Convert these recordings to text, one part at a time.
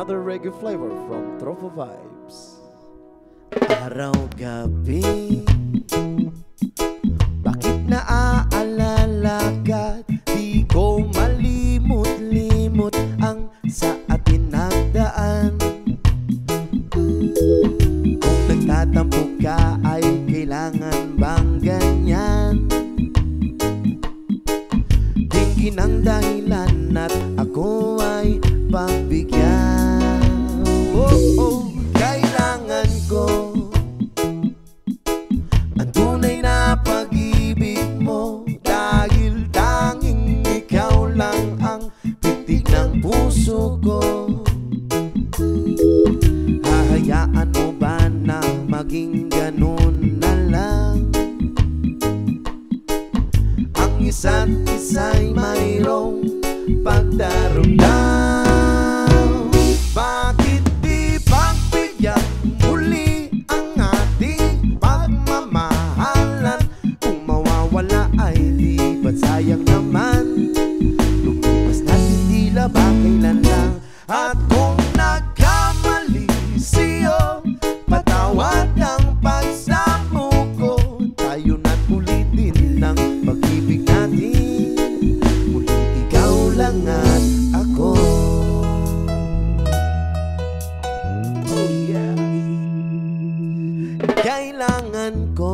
another reggae flavor from Tropa Vibes. Araw-gabi Bakit Ang dahilan at ako ay pagbigyan Oh, oh, kailangan ko Ang tunay na pag-ibig mo. Dahil tanging ikaw lang ang titig ng puso ko. Hahayaan mo ba na maging Kailangan ko?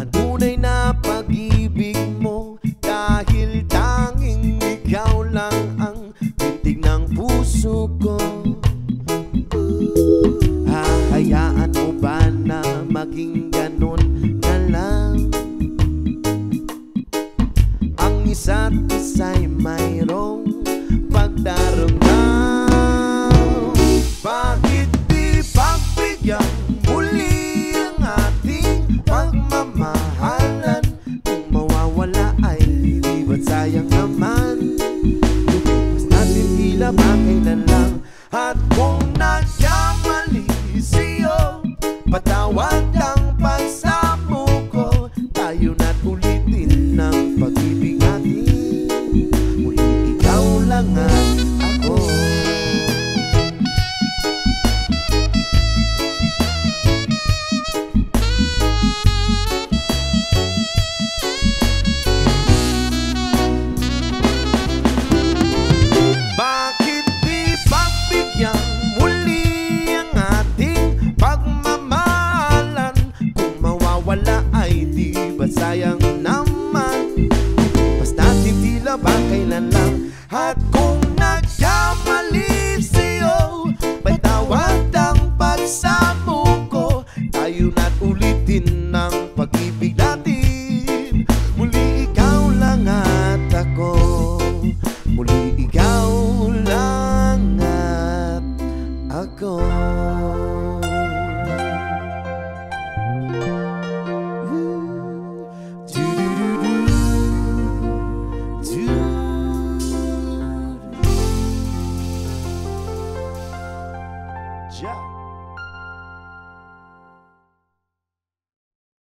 Ang tunay na pag-ibig mo Dahil tanging ikaw lang ang Pintig ng puso ko. Hahayaan mo ba na maging ganun na lang? Ang isa't isa'y mayroong pagdarumdam ulitin ng pag-ibig natin. Muli ikaw lang at sayang naman. Basta natin tila ba kailan lang. At yeah.